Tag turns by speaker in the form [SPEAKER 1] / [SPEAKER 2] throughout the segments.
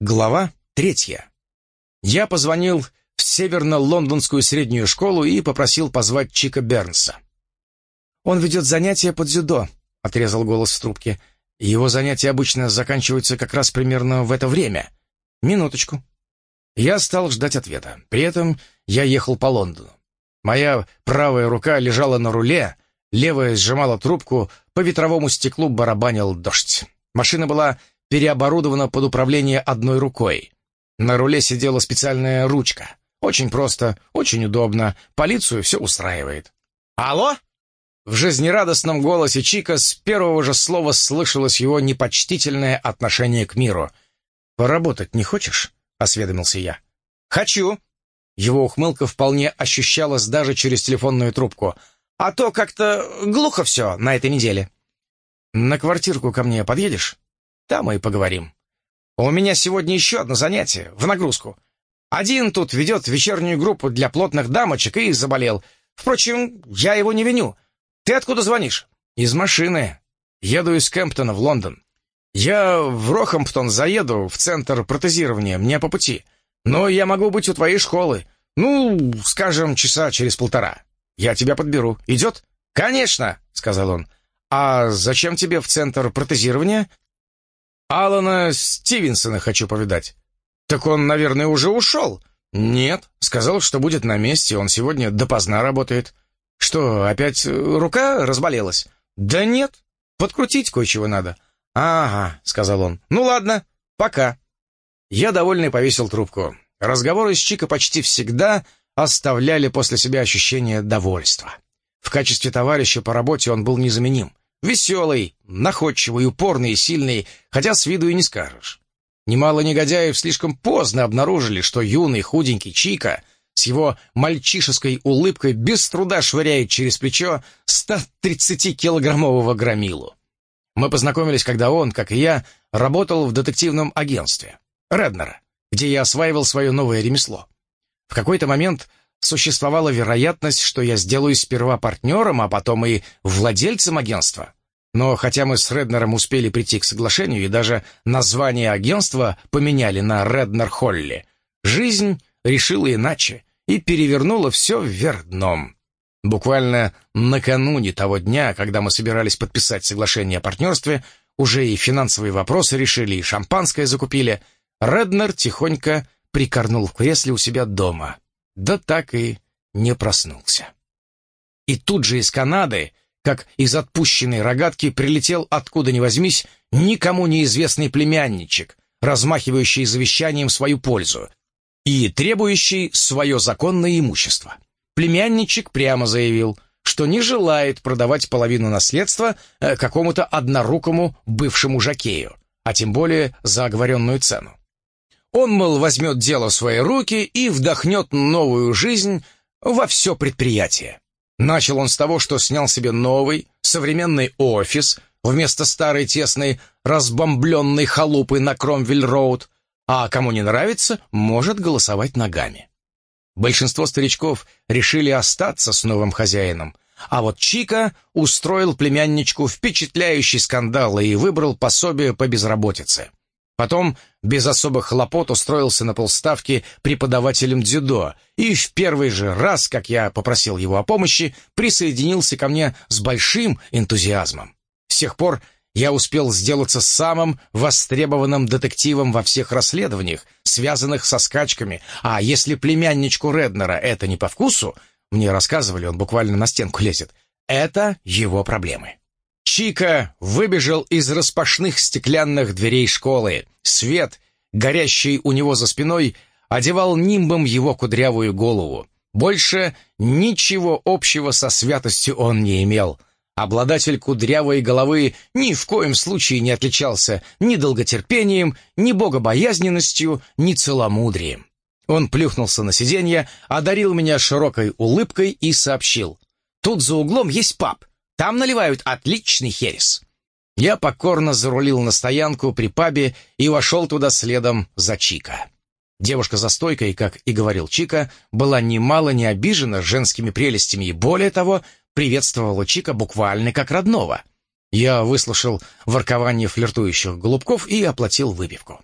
[SPEAKER 1] Глава третья. Я позвонил в северно-лондонскую среднюю школу и попросил позвать Чика Бернса. «Он ведет занятия под дзюдо», — отрезал голос в трубке. «Его занятия обычно заканчиваются как раз примерно в это время. Минуточку». Я стал ждать ответа. При этом я ехал по Лондону. Моя правая рука лежала на руле, левая сжимала трубку, по ветровому стеклу барабанил дождь. Машина была переоборудована под управление одной рукой. На руле сидела специальная ручка. Очень просто, очень удобно. Полицию все устраивает. «Алло?» В жизнерадостном голосе Чика с первого же слова слышалось его непочтительное отношение к миру. «Поработать не хочешь?» — осведомился я. «Хочу!» Его ухмылка вполне ощущалась даже через телефонную трубку. «А то как-то глухо все на этой неделе». «На квартирку ко мне подъедешь?» Там и поговорим. У меня сегодня еще одно занятие, в нагрузку. Один тут ведет вечернюю группу для плотных дамочек и заболел. Впрочем, я его не виню. Ты откуда звонишь? Из машины. Еду из Кемптона в Лондон. Я в Рохамптон заеду, в центр протезирования, мне по пути. Но я могу быть у твоей школы. Ну, скажем, часа через полтора. Я тебя подберу. Идет? Конечно, сказал он. А зачем тебе в центр протезирования? Алана Стивенсона хочу повидать». «Так он, наверное, уже ушел?» «Нет, сказал, что будет на месте, он сегодня допоздна работает». «Что, опять рука разболелась?» «Да нет, подкрутить кое-чего надо». «Ага», — сказал он. «Ну ладно, пока». Я довольный повесил трубку. Разговоры с Чика почти всегда оставляли после себя ощущение довольства. В качестве товарища по работе он был незаменим. Веселый, находчивый, упорный и сильный, хотя с виду и не скажешь. Немало негодяев слишком поздно обнаружили, что юный худенький Чика с его мальчишеской улыбкой без труда швыряет через плечо 130-килограммового громилу. Мы познакомились, когда он, как и я, работал в детективном агентстве Реднера, где я осваивал свое новое ремесло. В какой-то момент существовала вероятность, что я сделаюсь сперва партнером, а потом и владельцем агентства. Но хотя мы с Реднером успели прийти к соглашению и даже название агентства поменяли на Реднер Холли, жизнь решила иначе и перевернула все вверх дном. Буквально накануне того дня, когда мы собирались подписать соглашение о партнерстве, уже и финансовые вопросы решили, и шампанское закупили, Реднер тихонько прикорнул в кресле у себя дома да так и не проснулся. И тут же из Канады, как из отпущенной рогатки, прилетел откуда ни возьмись никому неизвестный племянничек, размахивающий завещанием свою пользу и требующий свое законное имущество. Племянничек прямо заявил, что не желает продавать половину наследства э, какому-то однорукому бывшему жакею, а тем более за оговоренную цену. Он, мол, возьмет дело в свои руки и вдохнет новую жизнь во все предприятие. Начал он с того, что снял себе новый, современный офис вместо старой тесной, разбомбленной халупы на Кромвель-Роуд, а кому не нравится, может голосовать ногами. Большинство старичков решили остаться с новым хозяином, а вот Чика устроил племянничку впечатляющий скандал и выбрал пособие по безработице. Потом без особых хлопот устроился на полставки преподавателем дзюдо и в первый же раз, как я попросил его о помощи, присоединился ко мне с большим энтузиазмом. С тех пор я успел сделаться самым востребованным детективом во всех расследованиях, связанных со скачками, а если племянничку Реднера это не по вкусу, мне рассказывали, он буквально на стенку лезет, это его проблемы. Чика выбежал из распашных стеклянных дверей школы. Свет, горящий у него за спиной, одевал нимбом его кудрявую голову. Больше ничего общего со святостью он не имел. Обладатель кудрявой головы ни в коем случае не отличался ни долготерпением, ни богобоязненностью, ни целомудрием. Он плюхнулся на сиденье, одарил меня широкой улыбкой и сообщил. «Тут за углом есть паб. Там наливают отличный херес». Я покорно зарулил на стоянку при пабе и вошел туда следом за Чика. Девушка за стойкой, как и говорил Чика, была немало не обижена женскими прелестями и, более того, приветствовала Чика буквально как родного. Я выслушал воркование флиртующих голубков и оплатил выпивку.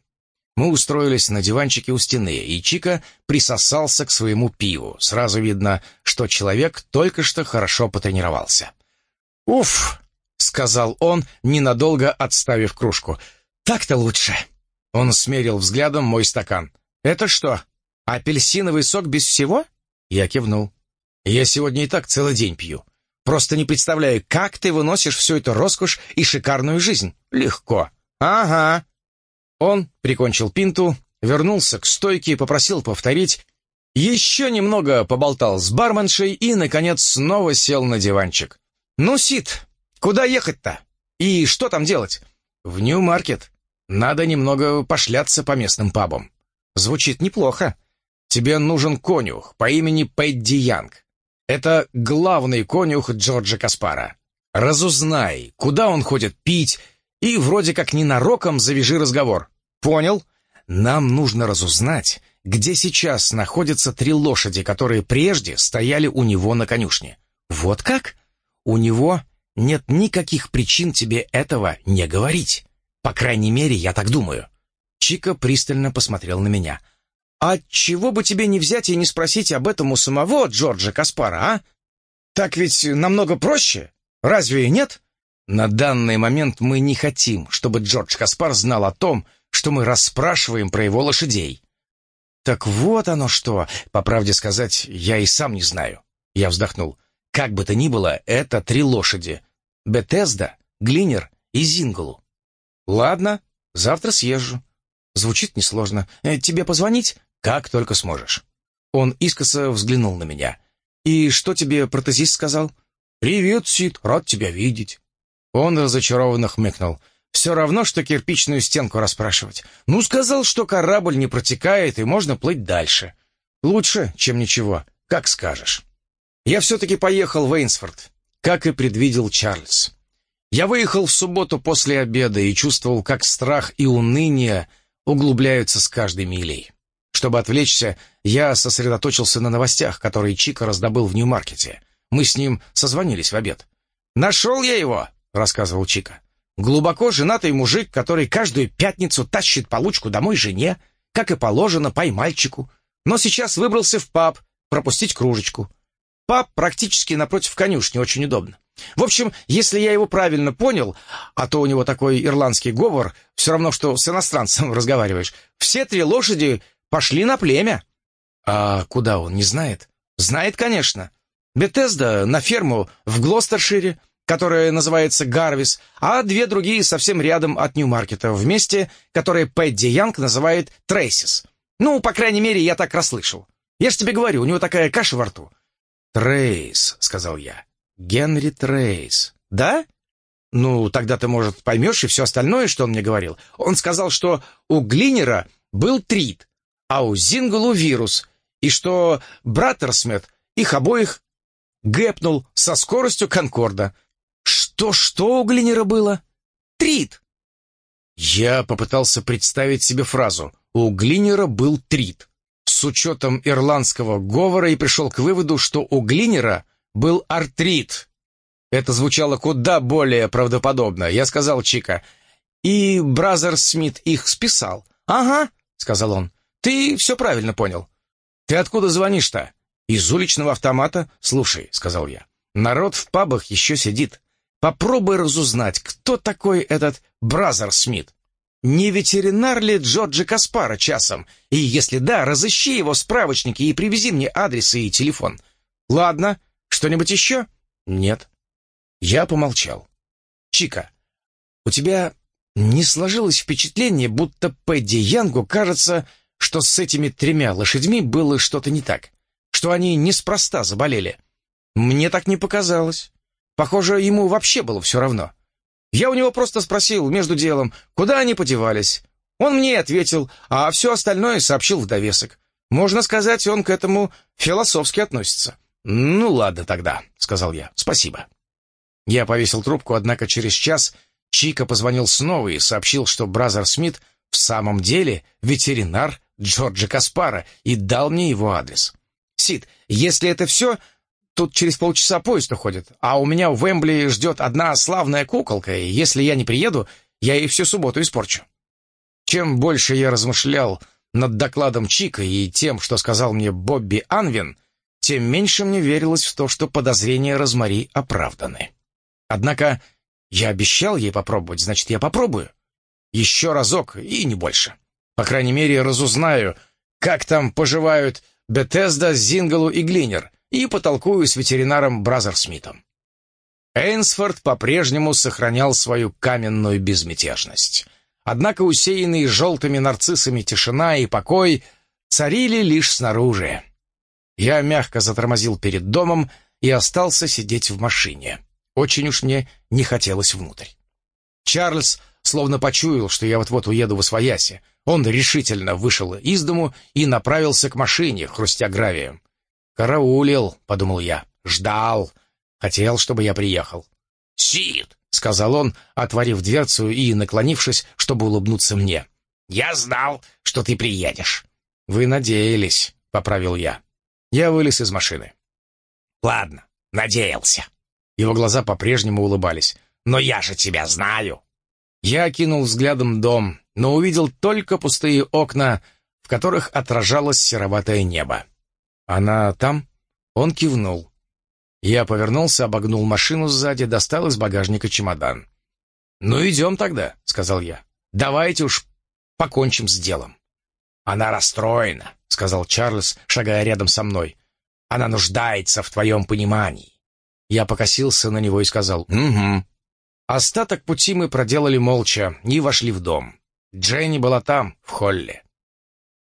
[SPEAKER 1] Мы устроились на диванчике у стены, и Чика присосался к своему пиву. Сразу видно, что человек только что хорошо потренировался. «Уф!» — сказал он, ненадолго отставив кружку. «Так-то лучше!» Он смерил взглядом мой стакан. «Это что, апельсиновый сок без всего?» Я кивнул. «Я сегодня и так целый день пью. Просто не представляю, как ты выносишь всю эту роскошь и шикарную жизнь. Легко. Ага. Он прикончил пинту, вернулся к стойке и попросил повторить. Еще немного поболтал с барменшей и, наконец, снова сел на диванчик. «Ну, Сид, куда ехать-то? И что там делать?» «В Нью-Маркет. Надо немного пошляться по местным пабам». «Звучит неплохо. Тебе нужен конюх по имени Пэдди Янг. Это главный конюх Джорджа Каспара. Разузнай, куда он ходит пить, и вроде как ненароком завяжи разговор. Понял? Нам нужно разузнать, где сейчас находятся три лошади, которые прежде стояли у него на конюшне. Вот как? У него нет никаких причин тебе этого не говорить. По крайней мере, я так думаю. Чика пристально посмотрел на меня. «А чего бы тебе не взять и не спросить об этом у самого Джорджа Каспара, а? Так ведь намного проще, разве нет?» «На данный момент мы не хотим, чтобы Джордж Каспар знал о том, что мы расспрашиваем про его лошадей». «Так вот оно что! По правде сказать, я и сам не знаю». Я вздохнул. «Как бы то ни было, это три лошади. Бетезда, Глинер и Зинглу». «Ладно, завтра съезжу». Звучит несложно. Э, «Тебе позвонить?» «Как только сможешь». Он искоса взглянул на меня. «И что тебе протезист сказал?» «Привет, Сид, рад тебя видеть». Он разочарованно хмыкнул. «Все равно, что кирпичную стенку расспрашивать. Ну, сказал, что корабль не протекает и можно плыть дальше. Лучше, чем ничего, как скажешь». Я все-таки поехал в Эйнсфорд, как и предвидел Чарльз. Я выехал в субботу после обеда и чувствовал, как страх и уныние углубляются с каждой милей. Чтобы отвлечься, я сосредоточился на новостях, которые Чика раздобыл в Нью-Маркете. Мы с ним созвонились в обед. «Нашел я его!» — рассказывал Чика. «Глубоко женатый мужик, который каждую пятницу тащит получку домой жене, как и положено, поймальчику, но сейчас выбрался в паб пропустить кружечку. Паб практически напротив конюшни, очень удобно. В общем, если я его правильно понял, а то у него такой ирландский говор, все равно, что с иностранцем разговариваешь, все три лошади Пошли на племя. А куда он, не знает? Знает, конечно. Бетезда на ферму в Глостершире, которая называется Гарвис, а две другие совсем рядом от Нью-Маркета, в месте, которое Пэдди Янг называет Трейсис. Ну, по крайней мере, я так расслышал. Я ж тебе говорю, у него такая каша во рту. «Трейс», — сказал я. «Генри Трейс». «Да?» «Ну, тогда ты, может, поймешь и все остальное, что он мне говорил. Он сказал, что у Глинера был трит, а у Зинглу вирус, и что Браттерсмет их обоих гэпнул со скоростью Конкорда. Что-что у Глинера было? Трит. Я попытался представить себе фразу «У Глинера был трит» с учетом ирландского говора и пришел к выводу, что у Глинера был артрит. Это звучало куда более правдоподобно. Я сказал Чико, и Бразер Смит их списал. «Ага», — сказал он, «Ты все правильно понял. Ты откуда звонишь-то?» «Из уличного автомата?» «Слушай», — сказал я, — «народ в пабах еще сидит. Попробуй разузнать, кто такой этот Бразер Смит. Не ветеринар ли Джорджи Каспара часом? И если да, разыщи его в справочнике и привези мне адрес и телефон. Ладно, что-нибудь еще? Нет. Я помолчал. Чико, у тебя не сложилось впечатление, будто Пэдди Янгу кажется, что с этими тремя лошадьми было что-то не так, что они неспроста заболели. Мне так не показалось. Похоже, ему вообще было все равно. Я у него просто спросил между делом, куда они подевались. Он мне ответил, а все остальное сообщил в довесок. Можно сказать, он к этому философски относится. «Ну ладно тогда», — сказал я. «Спасибо». Я повесил трубку, однако через час Чико позвонил снова и сообщил, что Бразер Смит в самом деле ветеринар Джорджа Каспара и дал мне его адрес. «Сид, если это все, тут через полчаса поезд уходит, а у меня в Вембли ждет одна славная куколка, и если я не приеду, я ей всю субботу испорчу». Чем больше я размышлял над докладом Чика и тем, что сказал мне Бобби Анвин, тем меньше мне верилось в то, что подозрения Розмари оправданы. Однако я обещал ей попробовать, значит, я попробую. Еще разок и не больше. По крайней мере, разузнаю, как там поживают Бетезда, Зингалу и Глинер, и потолкую с ветеринаром Бразерсмитом. Эйнсфорд по-прежнему сохранял свою каменную безмятежность. Однако усеянные желтыми нарциссами тишина и покой царили лишь снаружи. Я мягко затормозил перед домом и остался сидеть в машине. Очень уж мне не хотелось внутрь. Чарльз словно почуял, что я вот-вот уеду в Освояси. Он решительно вышел из дому и направился к машине, хрустя гравием. «Караулил», — подумал я, — «ждал, хотел, чтобы я приехал». «Сид», — сказал он, отворив дверцу и наклонившись, чтобы улыбнуться мне. «Я знал, что ты приедешь». «Вы надеялись», — поправил я. Я вылез из машины.
[SPEAKER 2] «Ладно, надеялся».
[SPEAKER 1] Его глаза по-прежнему улыбались.
[SPEAKER 2] «Но я же тебя знаю».
[SPEAKER 1] Я окинул взглядом дом, но увидел только пустые окна, в которых отражалось сероватое небо. «Она там?» Он кивнул. Я повернулся, обогнул машину сзади, достал из багажника чемодан. «Ну, идем тогда», — сказал я. «Давайте уж покончим с делом».
[SPEAKER 2] «Она расстроена», — сказал Чарльз, шагая рядом со мной. «Она нуждается в твоем понимании».
[SPEAKER 1] Я покосился на него и сказал «Угу». Остаток пути мы проделали молча и вошли в дом. Дженни была там, в холле.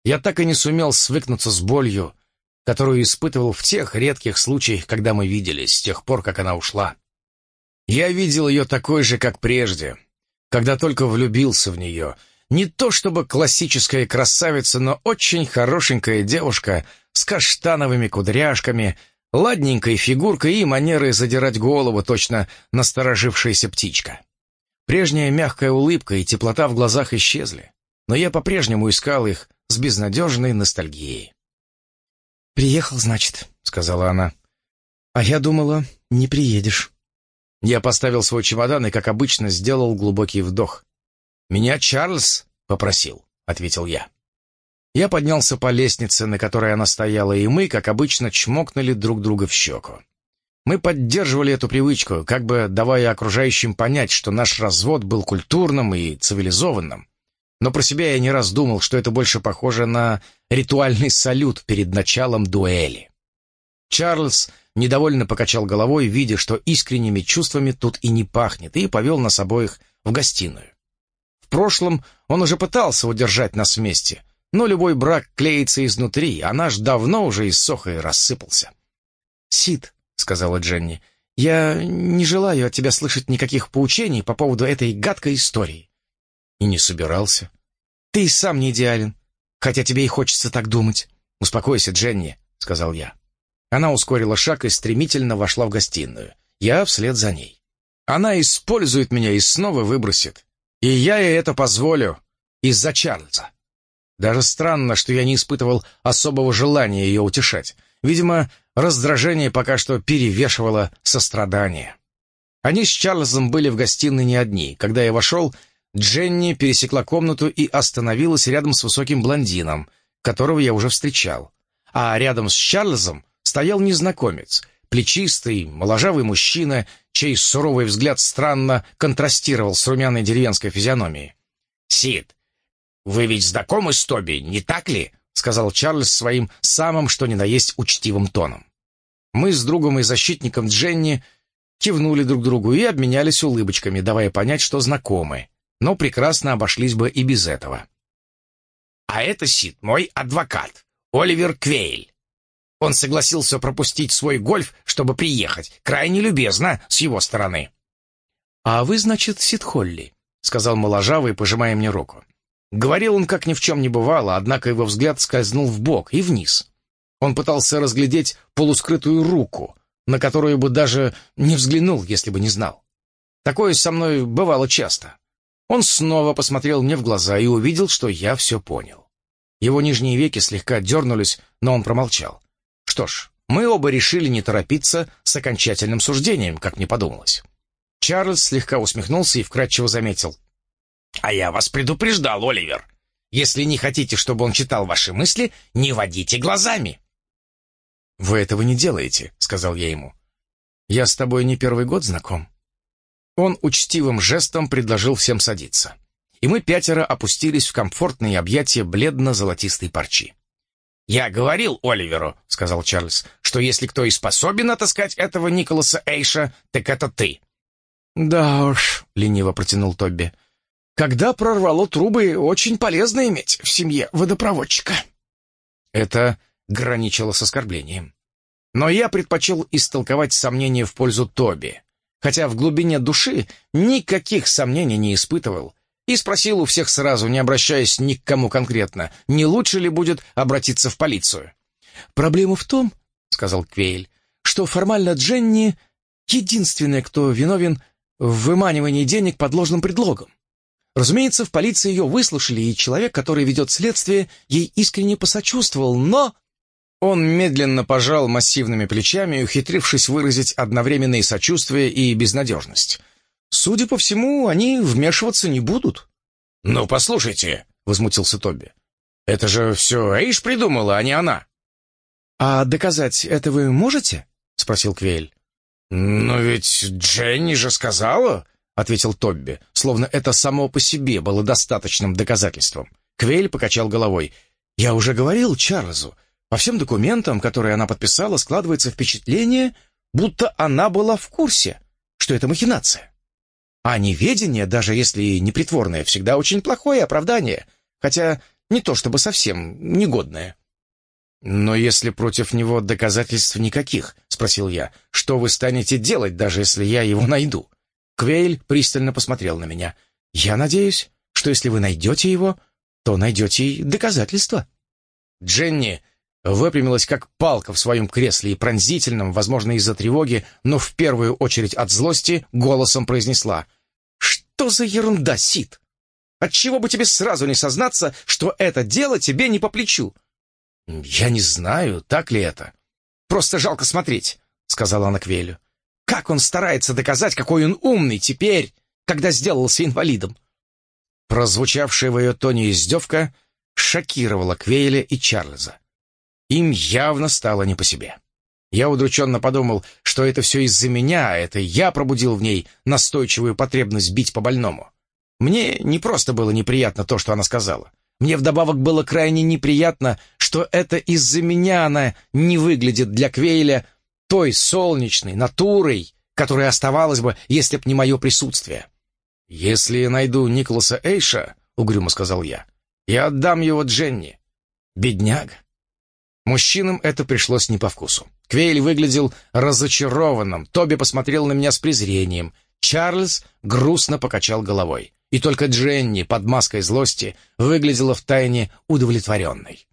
[SPEAKER 1] Я так и не сумел свыкнуться с болью, которую испытывал в тех редких случаях, когда мы виделись, с тех пор, как она ушла. Я видел ее такой же, как прежде, когда только влюбился в нее. Не то чтобы классическая красавица, но очень хорошенькая девушка с каштановыми кудряшками, ладненькой фигуркой и манерой задирать голову, точно насторожившаяся птичка. Прежняя мягкая улыбка и теплота в глазах исчезли, но я по-прежнему искал их с безнадежной ностальгией.
[SPEAKER 3] «Приехал, значит», — сказала она. «А я думала, не приедешь».
[SPEAKER 1] Я поставил свой чемодан и, как обычно, сделал глубокий вдох. «Меня Чарльз попросил», — ответил я. Я поднялся по лестнице, на которой она стояла, и мы, как обычно, чмокнули друг друга в щеку. Мы поддерживали эту привычку, как бы давая окружающим понять, что наш развод был культурным и цивилизованным. Но про себя я не раз думал, что это больше похоже на ритуальный салют перед началом дуэли. Чарльз недовольно покачал головой, видя, что искренними чувствами тут и не пахнет, и повел нас обоих в гостиную. В прошлом он уже пытался удержать нас вместе, но любой брак клеится изнутри, а наш давно уже иссох и рассыпался.
[SPEAKER 3] «Сид», — сказала Дженни, — «я не желаю от тебя слышать никаких поучений по поводу этой гадкой истории.
[SPEAKER 1] И не собирался.
[SPEAKER 3] Ты и сам не идеален, хотя тебе и хочется так думать.
[SPEAKER 1] «Успокойся, Дженни», — сказал я. Она ускорила шаг и стремительно вошла в гостиную. Я вслед за ней. Она использует меня и снова выбросит. И я ей это позволю из-за Чарльза. Даже странно, что я не испытывал особого желания ее утешать. Видимо, раздражение пока что перевешивало сострадание. Они с Чарльзом были в гостиной не одни. Когда я вошел, Дженни пересекла комнату и остановилась рядом с высоким блондином, которого я уже встречал. А рядом с Чарльзом стоял незнакомец, плечистый, моложавый мужчина, чей суровый взгляд странно контрастировал с румяной деревенской физиономией.
[SPEAKER 2] «Сид, вы ведь знакомы с Тоби, не так ли?» — сказал Чарльз своим самым что ни на есть учтивым тоном.
[SPEAKER 1] Мы с другом и защитником Дженни кивнули друг другу и обменялись улыбочками, давая понять, что знакомы но прекрасно обошлись бы и без этого.
[SPEAKER 2] «А это, Сид, мой адвокат, Оливер Квейль. Он согласился пропустить свой гольф, чтобы приехать. Крайне любезно с его стороны».
[SPEAKER 3] «А вы, значит, Сид Холли», — сказал моложавый, пожимая мне руку.
[SPEAKER 1] Говорил он, как ни в чем не бывало, однако его взгляд скользнул в бок и вниз. Он пытался разглядеть полускрытую руку, на которую бы даже не взглянул, если бы не знал. Такое со мной бывало часто. Он снова посмотрел мне в глаза и увидел, что я все понял. Его нижние веки слегка дернулись, но он промолчал. Что ж, мы оба решили не торопиться с окончательным суждением, как мне подумалось. Чарльз слегка усмехнулся и вкратчиво заметил.
[SPEAKER 2] «А я вас предупреждал, Оливер. Если не хотите, чтобы он читал ваши мысли, не водите глазами».
[SPEAKER 1] «Вы этого не делаете», — сказал я ему. «Я с тобой не первый год знаком». Он учтивым жестом предложил всем садиться. И мы пятеро опустились в комфортные объятия бледно-золотистой парчи.
[SPEAKER 2] «Я говорил Оливеру», — сказал Чарльз, «что если кто и способен отыскать этого Николаса Эйша, так это ты».
[SPEAKER 1] «Да уж», — лениво протянул Тобби, «когда прорвало трубы, очень полезно иметь в семье водопроводчика». Это граничило с оскорблением. Но я предпочел истолковать сомнения в пользу Тоби, хотя в глубине души никаких сомнений не испытывал, и спросил у всех сразу, не обращаясь ни к кому конкретно, не лучше ли будет обратиться в полицию. «Проблема в том, — сказал Квейль, — что формально Дженни — единственная, кто виновен в выманивании денег под ложным предлогом. Разумеется, в полиции ее выслушали, и человек, который ведет следствие, ей искренне посочувствовал, но... Он медленно пожал массивными плечами, ухитрившись выразить одновременно и сочувствие, и безнадежность. Судя по всему, они вмешиваться не будут.
[SPEAKER 2] «Ну, послушайте», — возмутился Тоби. «Это же все Эйш придумала, а не она».
[SPEAKER 1] «А доказать это вы можете?» — спросил Квейль.
[SPEAKER 2] «Но ведь Дженни же сказала», — ответил Тобби, словно это само по себе было достаточным доказательством.
[SPEAKER 1] Квейль покачал головой. «Я уже говорил Чарльзу. По всем документам, которые она подписала, складывается впечатление, будто она была в курсе, что это махинация. А неведение, даже если непритворное, всегда очень плохое оправдание, хотя не то чтобы совсем негодное. «Но если против него доказательств никаких», — спросил я, — «что вы станете делать, даже если я его найду?» Квейль пристально посмотрел на меня. «Я надеюсь, что если вы найдете его, то найдете и доказательства». Дженни выпрямилась как палка в своем кресле и пронзительным, возможно, из-за тревоги, но в первую очередь от злости, голосом произнесла «Что за ерунда, Сид? Отчего бы тебе сразу не сознаться, что это дело тебе не по плечу?» «Я не знаю, так ли это. Просто жалко смотреть», — сказала она Квелю. «Как он старается доказать, какой он умный теперь, когда сделался инвалидом?» Прозвучавшая в ее тоне издевка шокировала Квейля и Чарльза. Им явно стало не по себе. Я удрученно подумал, что это все из-за меня, а это я пробудил в ней настойчивую потребность бить по больному. Мне не просто было неприятно то, что она сказала. Мне вдобавок было крайне неприятно, что это из-за меня она не выглядит для Квейля той солнечной натурой, которая оставалась бы, если б не мое присутствие. «Если я найду Николаса Эйша, — угрюмо сказал я, — я отдам его Дженни. Бедняга». Мужчинам это пришлось не по вкусу. Квейль выглядел разочарованным, Тоби посмотрел на меня с презрением, Чарльз грустно покачал головой. И только Дженни под маской злости выглядела втайне удовлетворенной.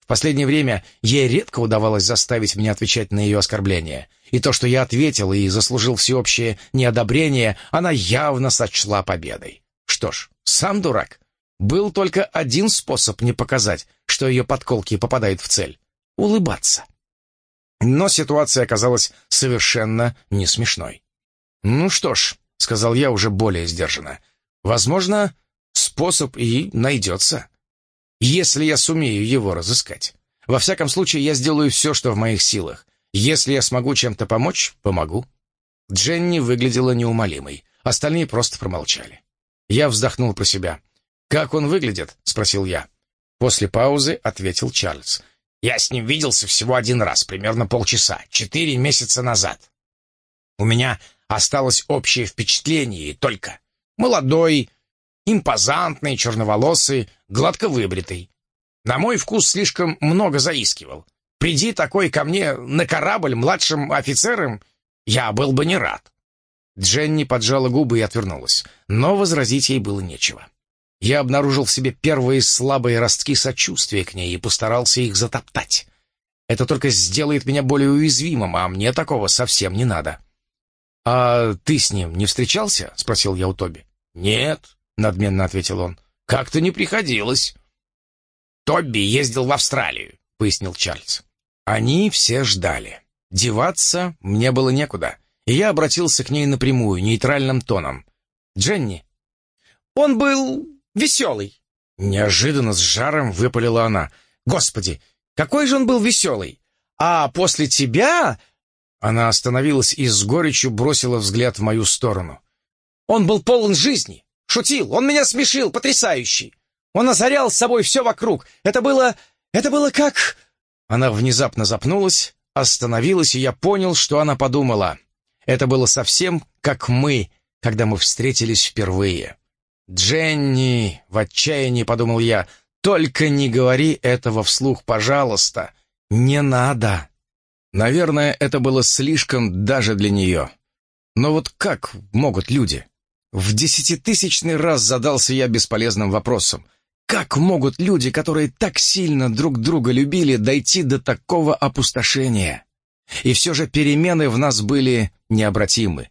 [SPEAKER 1] В последнее время ей редко удавалось заставить меня отвечать на ее оскорбления. И то, что я ответил и заслужил всеобщее неодобрение, она явно сочла победой. Что ж, сам дурак. Был только один способ не показать, что ее подколки попадают в цель — улыбаться. Но ситуация оказалась совершенно не смешной. «Ну что ж», — сказал я уже более сдержанно, — «возможно, способ и найдется, если я сумею его разыскать. Во всяком случае, я сделаю все, что в моих силах. Если я смогу чем-то помочь, помогу». Дженни выглядела неумолимой, остальные просто промолчали. Я вздохнул про себя. «Как он выглядит?» — спросил я. После паузы ответил Чарльз. Я с ним виделся всего один раз, примерно полчаса, четыре месяца назад. У меня осталось общее впечатление только. Молодой, импозантный, черноволосый, гладко выбритый. На мой вкус слишком много заискивал. Приди такой ко мне на корабль младшим офицером, я был бы не рад. Дженни поджала губы и отвернулась, но возразить ей было нечего. Я обнаружил в себе первые слабые ростки сочувствия к ней и постарался их затоптать. Это только сделает меня более уязвимым, а мне такого совсем не надо. «А ты с ним не встречался?» — спросил я у Тоби.
[SPEAKER 2] «Нет», — надменно ответил он. «Как-то не приходилось». «Тобби ездил в Австралию», — пояснил Чарльз.
[SPEAKER 1] Они все ждали. Деваться мне было некуда, и я обратился к ней напрямую, нейтральным тоном. «Дженни,
[SPEAKER 3] Он был веселый».
[SPEAKER 1] Неожиданно с жаром выпалила она.
[SPEAKER 3] «Господи, какой же он был веселый! А после тебя...»
[SPEAKER 1] Она остановилась и с горечью бросила взгляд в мою сторону.
[SPEAKER 3] «Он был полон жизни, шутил, он меня смешил, потрясающий. Он озарял с собой все вокруг. Это было... это было как...»
[SPEAKER 1] Она внезапно запнулась, остановилась, и я понял, что она подумала. Это было совсем как мы, когда мы встретились впервые. «Дженни!» — в отчаянии подумал я. «Только не говори этого вслух, пожалуйста! Не надо!» Наверное, это было слишком даже для нее. Но вот как могут люди? В десятитысячный раз задался я бесполезным вопросом. Как могут люди, которые так сильно друг друга любили, дойти до такого опустошения? И все же перемены в нас были необратимы.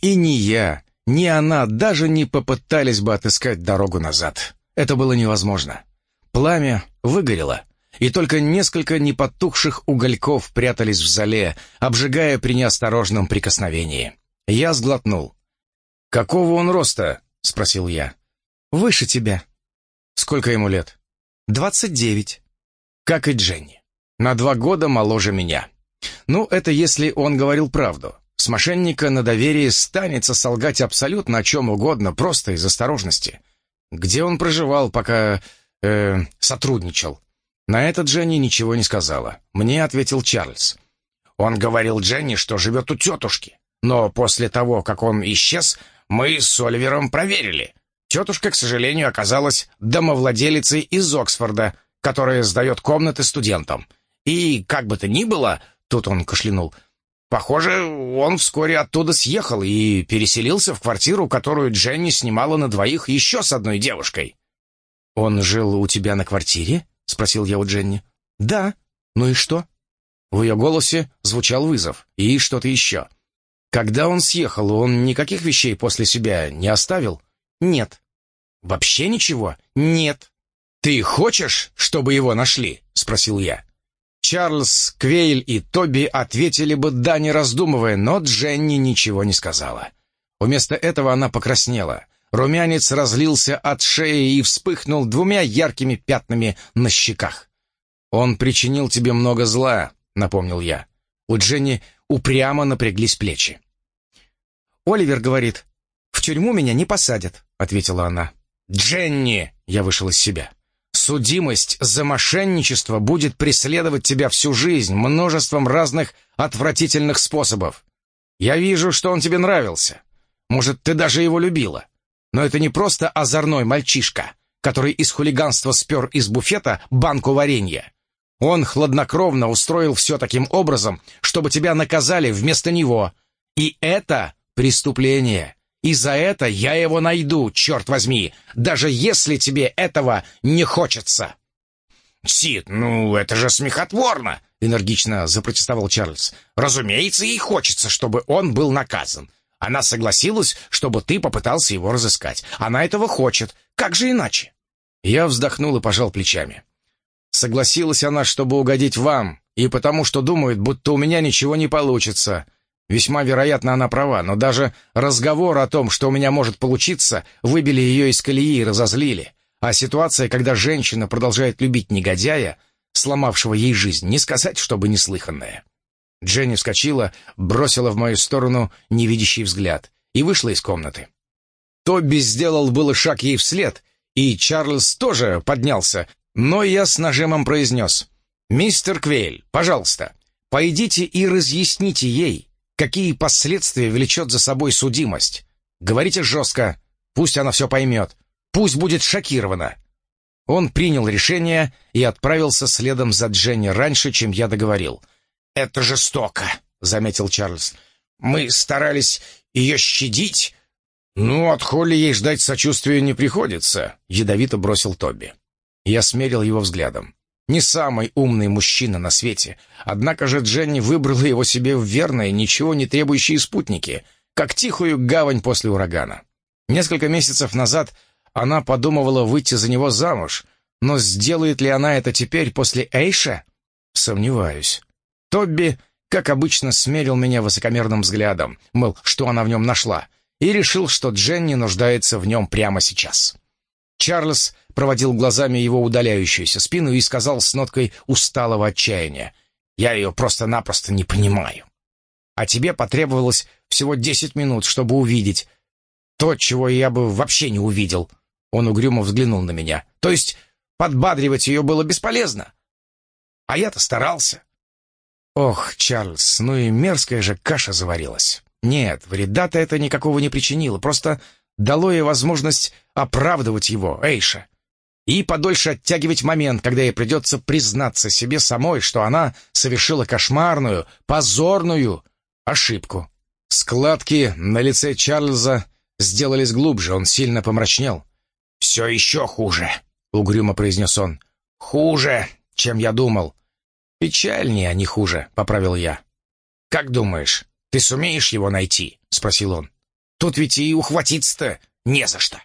[SPEAKER 1] И ни я, ни она даже не попытались бы отыскать дорогу назад. Это было невозможно. Пламя выгорело, и только несколько непотухших угольков прятались в зале, обжигая при неосторожном прикосновении. Я сглотнул. «Какого он роста?» — спросил я.
[SPEAKER 3] «Выше тебя».
[SPEAKER 1] «Сколько ему лет?»
[SPEAKER 3] «Двадцать девять».
[SPEAKER 1] «Как и Дженни. На два года моложе меня». Ну, это если он говорил правду. С мошенника на доверии станется солгать абсолютно о чем угодно, просто из осторожности. Где он проживал, пока... Э, сотрудничал? На это Дженни ничего не сказала. Мне ответил Чарльз. Он говорил Дженни, что живет у тетушки. Но после того, как он исчез, мы с Оливером проверили. Тетушка, к сожалению, оказалась домовладелицей из Оксфорда, которая сдает комнаты студентам. И, как бы то ни было, тут он кашлянул, похоже, он вскоре оттуда съехал и переселился в квартиру, которую Дженни снимала на двоих еще с одной девушкой.
[SPEAKER 3] «Он жил у тебя на квартире?» — спросил я у Дженни.
[SPEAKER 1] «Да. Ну и что?» В ее голосе звучал вызов. И что-то еще. Когда он съехал, он никаких вещей после себя не оставил?
[SPEAKER 3] Нет.
[SPEAKER 1] Вообще ничего?
[SPEAKER 3] Нет.
[SPEAKER 1] «Ты хочешь, чтобы его нашли?» — спросил я. Чарльз, Квейль и Тоби ответили бы «да», не раздумывая, но Дженни ничего не сказала. Вместо этого она покраснела. Румянец разлился от шеи и вспыхнул двумя яркими пятнами на щеках. «Он причинил тебе много зла», — напомнил я. У Дженни упрямо напряглись плечи.
[SPEAKER 3] «Оливер говорит, в тюрьму меня не посадят», — ответила она.
[SPEAKER 1] «Дженни!» — я вышел из себя. «Судимость за мошенничество будет преследовать тебя всю жизнь множеством разных отвратительных способов. Я вижу, что он тебе нравился. Может, ты даже его любила. Но это не просто озорной мальчишка, который из хулиганства спер из буфета банку варенья. Он хладнокровно устроил все таким образом, чтобы тебя наказали вместо него. И это преступление. И за это я его найду, черт возьми, даже если тебе этого не хочется. «Сид, ну это же смехотворно!» — энергично запротестовал Чарльз. «Разумеется, ей хочется, чтобы он был наказан. Она согласилась, чтобы ты попытался его разыскать. Она этого хочет. Как же иначе?» Я вздохнул и пожал плечами. Согласилась она, чтобы угодить вам, и потому что думает, будто у меня ничего не получится. Весьма вероятно, она права, но даже разговор о том, что у меня может получиться, выбили ее из колеи и разозлили. А ситуация, когда женщина продолжает любить негодяя, сломавшего ей жизнь, не сказать, чтобы неслыханная. Дженни вскочила, бросила в мою сторону невидящий взгляд и вышла из комнаты. Тобби сделал было шаг ей вслед, и Чарльз тоже поднялся, но я с нажимом произнес. «Мистер Квейль, пожалуйста, пойдите и разъясните ей, какие последствия влечет за собой судимость. Говорите жестко, пусть она все поймет, пусть будет шокирована». Он принял решение и отправился следом за Дженни раньше, чем я договорил. «Это жестоко», — заметил Чарльз. «Мы старались ее щадить». «Ну, от Холли ей ждать сочувствия не приходится», — ядовито бросил Тоби. Я смерил его взглядом. Не самый умный мужчина на свете, однако же Дженни выбрала его себе в верные, ничего не требующие спутники, как тихую гавань после урагана. Несколько месяцев назад она подумывала выйти за него замуж, но сделает ли она это теперь после Эйша? Сомневаюсь. Тобби, как обычно, смерил меня высокомерным взглядом, мол, что она в нем нашла. и решил, что Дженни нуждается в нем прямо сейчас. Чарльз проводил глазами его удаляющуюся спину и сказал с ноткой усталого отчаяния. «Я ее просто-напросто не понимаю. А тебе потребовалось всего десять минут, чтобы увидеть то, чего я бы вообще не увидел». Он угрюмо взглянул на меня. «То есть подбадривать ее было бесполезно? А я-то старался». «Ох, Чарльз, ну и мерзкая же каша заварилась. Нет, вреда-то это никакого не причинило, просто дало ей возможность оправдывать его, Эйша, и подольше оттягивать момент, когда ей придется признаться себе самой, что она совершила кошмарную, позорную ошибку. Складки на лице Чарльза сделались глубже, он сильно помрачнел. «Все еще хуже», — угрюмо произнес он. «Хуже, чем я думал». «Печальнее, а не хуже», — поправил я. «Как думаешь, ты сумеешь его найти?» — спросил он. «Тут ведь и ухватиться-то не за что».